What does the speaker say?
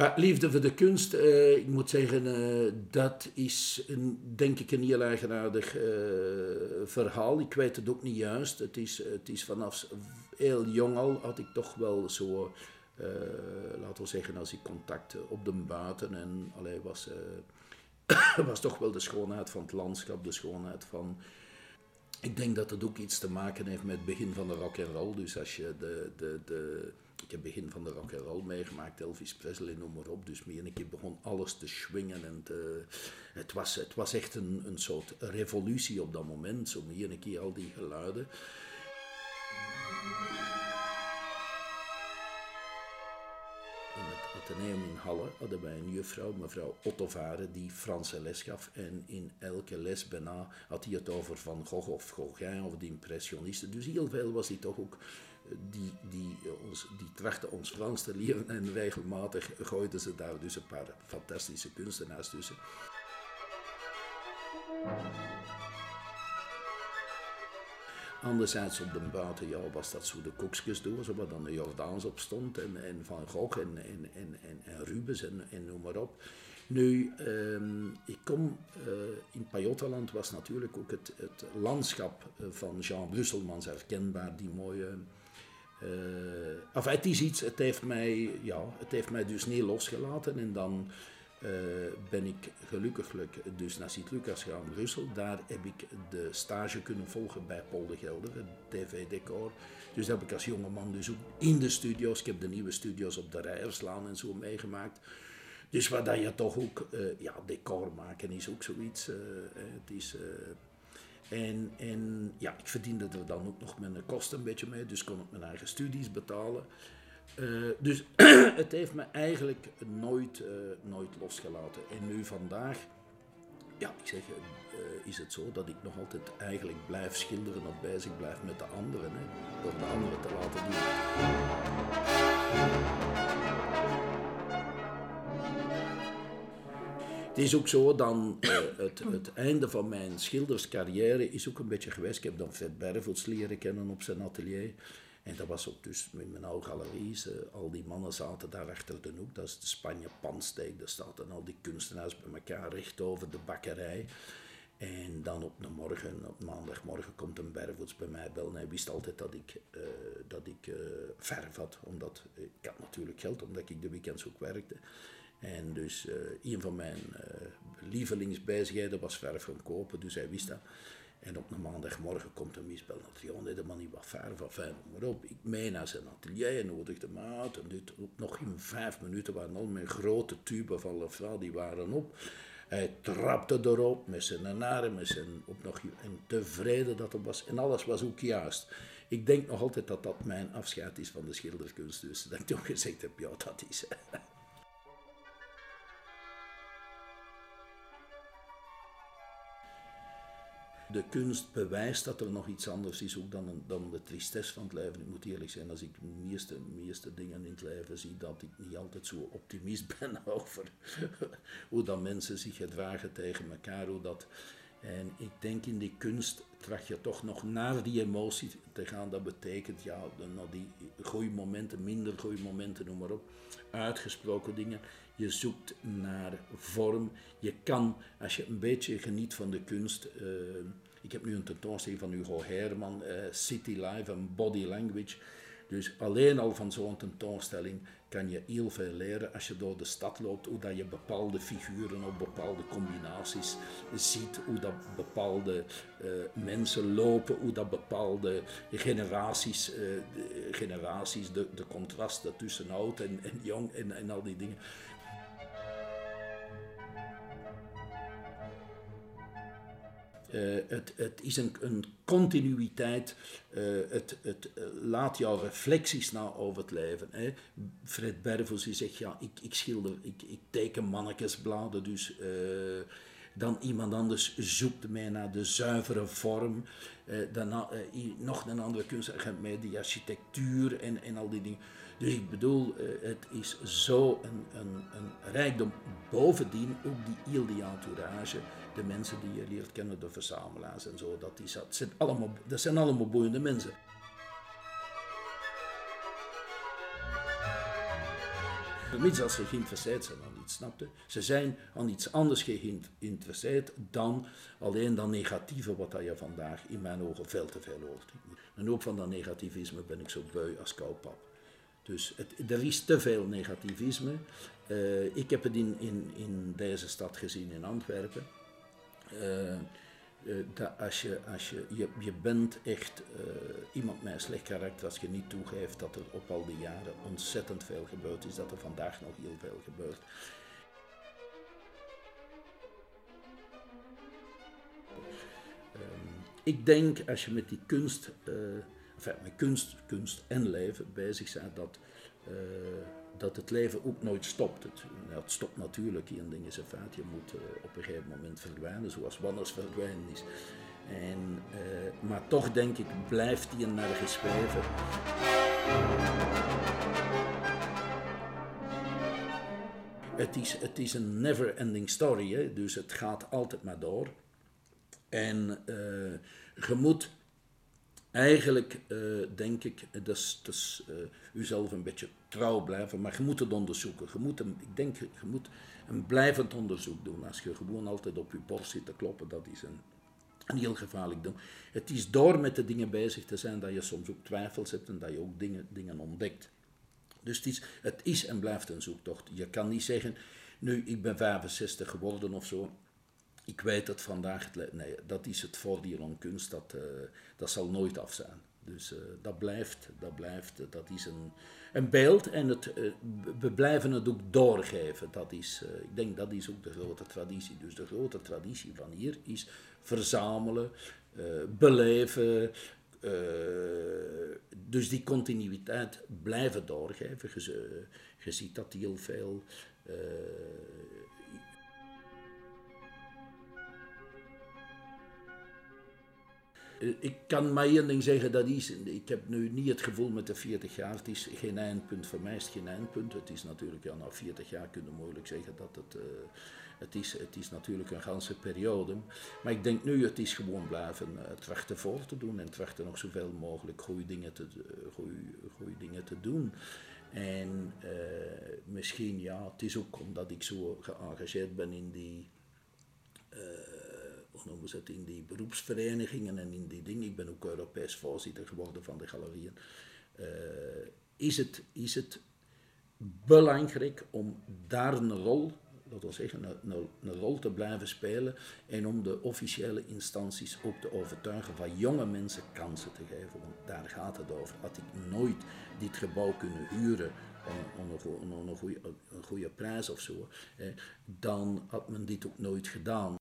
Maar liefde voor de kunst, eh, ik moet zeggen, eh, dat is een, denk ik een heel eigenaardig uh, verhaal. Ik weet het ook niet juist. Het is, het is vanaf heel jong al had ik toch wel zo, laten we zeggen, als ik contact op de buiten en allee, was, was toch wel de schoonheid van het landschap, de schoonheid van ik denk dat het ook iets te maken heeft met het begin van de rock and roll. Dus als je de, de, de, ik heb begin van de rock and roll meegemaakt, Elvis Presley, noem maar op. Dus meer een keer begon alles te swingen. En het, was, het was echt een, een soort revolutie op dat moment. Zo meer een keer al die geluiden. Atheneum in Halle hadden wij een juffrouw, mevrouw Ottovare, die Franse les gaf. En in elke les bijna had hij het over Van Gogh of Gauguin of de impressionisten. Dus heel veel was hij toch ook eh, die, die, eh, ons, die trachten ons Frans te leren en regelmatig gooiden ze daar dus een paar fantastische kunstenaars tussen. Anderzijds op de buiten ja, was dat zo de koekjesdoos, waar dan de Jordaans op stond, en, en Van Gogh en, en, en, en, Rubens en, en noem maar op. Nu, uh, ik kom uh, in Pajottenland was natuurlijk ook het, het landschap eh, van Jean Brusselmans herkenbaar, die mooie. Enfin, het is iets, het heeft, mij, ja, het heeft mij dus niet losgelaten. En dan uh, ben ik gelukkiglijk dus naar Sint-Lucas gegaan in Brussel. Daar heb ik de stage kunnen volgen bij Paul de Gelder, het tv-decor. Dus dat heb ik als jongeman dus ook in de studio's, ik heb de nieuwe studio's op de Rijerslaan en zo meegemaakt. Dus waar dat je toch ook, uh, ja, decor maken is ook zoiets. Uh, het is... En, en ja, ik verdiende er dan ook nog mijn kosten een beetje mee, dus kon ik mijn eigen studies betalen. Uh, dus het heeft me eigenlijk nooit, uh, nooit losgelaten. En nu vandaag, ja, ik zeg, uh, is het zo dat ik nog altijd eigenlijk blijf schilderen of bezig blijf met de anderen. Hè, door de anderen te laten doen. Het is ook zo, dan het, het, einde van mijn schilderscarrière is ook een beetje geweest. Ik heb dan Fred Bervels leren kennen op zijn atelier. En dat was ook dus met mijn oude galeries. Uh, al die mannen zaten daar achter de hoek. Dat is de Spanje Pansteek. Daar zaten al die kunstenaars bij elkaar recht over de bakkerij. En dan op de morgen, op maandagmorgen, komt een Bervoets bij mij bellen. Hij wist altijd dat ik, uh, dat ik uh, verf had. Omdat, ik had natuurlijk geld, omdat ik de weekends ook werkte. En dus een van mijn lievelingsbezigheden was verf gaan kopen. Dus hij wist dat. En op een maandagmorgen komt een misbel naar de man niet wat verf of fijn, maar op. Ik mee naar zijn atelier, nodigde hem uit. En dit, nog in vijf minuten waren al mijn grote tuben van Lefra, die waren op. Hij trapte erop met zijn arm, met op nog, en tevreden dat het was. En alles was ook juist. Ik denk nog altijd dat dat mijn afscheid is van de schilderkunst. Dus dat ik toen gezegd heb, ja, dat is. De kunst bewijst dat er nog iets anders is ook dan, dan de tristesse van het leven. Ik moet eerlijk zijn, als ik de meeste, meeste dingen in het leven zie, dat ik niet altijd zo optimist ben over hoe dat mensen zich gedragen tegen elkaar. Hoe dat, en ik denk in die kunst tracht je toch nog naar die emotie te gaan. Dat betekent ja, naar die goede momenten, minder goede momenten, noem maar op. Uitgesproken dingen. Je zoekt naar vorm. Je kan, als je een beetje geniet van de kunst. Uh, ik heb nu een tentoonstelling van Hugo Herman, uh, City Life en Body Language. Dus alleen al van zo'n tentoonstelling kan je heel veel leren als je door de stad loopt, hoe dat je bepaalde figuren of bepaalde combinaties ziet, hoe dat bepaalde uh, mensen lopen, hoe dat bepaalde generaties, uh, de, generaties de, de contrasten tussen oud en, en jong en, en al die dingen. Uh, het, het, is een, een continuïteit. Uh, het, het uh, laat jouw reflecties na over het leven. Hè. Fred Bervels die zegt, ja, ik, ik schilder, ik, ik teken mannetjesbladen, dus dan iemand anders zoekt mij naar de zuivere vorm. dan nog een andere kunstenaar mij die architectuur en, en al die dingen. Dus ik bedoel, het is zo een, een, een rijkdom. Bovendien ook die heel die entourage de mensen die je leert kennen, de verzamelaars en zo, dat, die, dat, zijn, allemaal, dat zijn allemaal boeiende mensen. Vermits als ze geïnteresseerd zijn aan iets, snapte? Ze zijn aan iets anders geïnteresseerd dan alleen dat negatieve wat je vandaag in mijn ogen veel te veel hoort. En ook van dat negativisme ben ik zo beu als koupap. Dus het, er is te veel negativisme. Uh, ik heb het in, in, in deze stad gezien, in Antwerpen. Uh, uh, dat als je, als je, je, je bent echt iemand met een slecht karakter als je niet toegeeft dat er op al die jaren ontzettend veel gebeurd is, dat er vandaag nog heel veel gebeurt. Um, ik denk als je met die kunst enfin, met kunst, kunst en leven bezig zijn, dat, uh, dat het leven ook nooit stopt. Het, het stopt natuurlijk, hier ding is een feit, je moet uh, op een gegeven moment verdwijnen, zoals Wanners verdwijnen is. En, uh, maar toch denk ik, blijft hij nergens zweven. Het is, het is een never-ending story, dus het gaat altijd maar door. En je moet Eigenlijk uh, denk ik, dat is, dat uh, uzelf een beetje trouw blijven, maar je moet het onderzoeken. Je moet een, ik denk, je moet een blijvend onderzoek doen. Als je gewoon altijd op je borst zit te kloppen, dat is een, een heel gevaarlijk ding. Het is door met de dingen bezig te zijn dat je soms ook twijfels hebt en dat je ook dingen, dingen ontdekt. Dus het is, het is en blijft een zoektocht. Je kan niet zeggen, nu ik ben 65 geworden of zo, ik weet dat vandaag, het, nee, dat is het voordeel aan kunst, dat, uh, dat zal nooit af zijn. Dus uh, dat blijft, dat blijft, dat is een, een beeld en het, we blijven het ook doorgeven. Dat is, ik denk dat is ook de grote traditie. Dus de grote traditie van hier is verzamelen, beleven, dus die continuïteit blijven doorgeven. Je, je ziet dat heel veel Eh, ik kan maar één ding zeggen, dat is, ik heb nu niet het gevoel met de 40 jaar, het is geen eindpunt, voor mij is het geen eindpunt. Het is natuurlijk, ja, na 40 jaar kun je moeilijk zeggen dat het, uh, het, is, het is natuurlijk een ganse periode. Maar ik denk nu, het is gewoon blijven uh, trachten voor te doen en trachten nog zoveel mogelijk goede dingen te, goede, goede dingen te doen. En misschien, ja, het is ook omdat ik zo geëngageerd ben in die noemen ze het, in die beroepsverenigingen en in die dingen. Ik ben ook Europees voorzitter geworden van de galerieën. Uh, is, het, is het belangrijk om daar een rol, laten we zeggen, een, een, een, rol te blijven spelen en om de officiële instanties ook te overtuigen van jonge mensen kansen te geven. Want daar gaat het over. Had ik nooit dit gebouw kunnen huren om, een goede prijs of zo, dan had men dit ook nooit gedaan.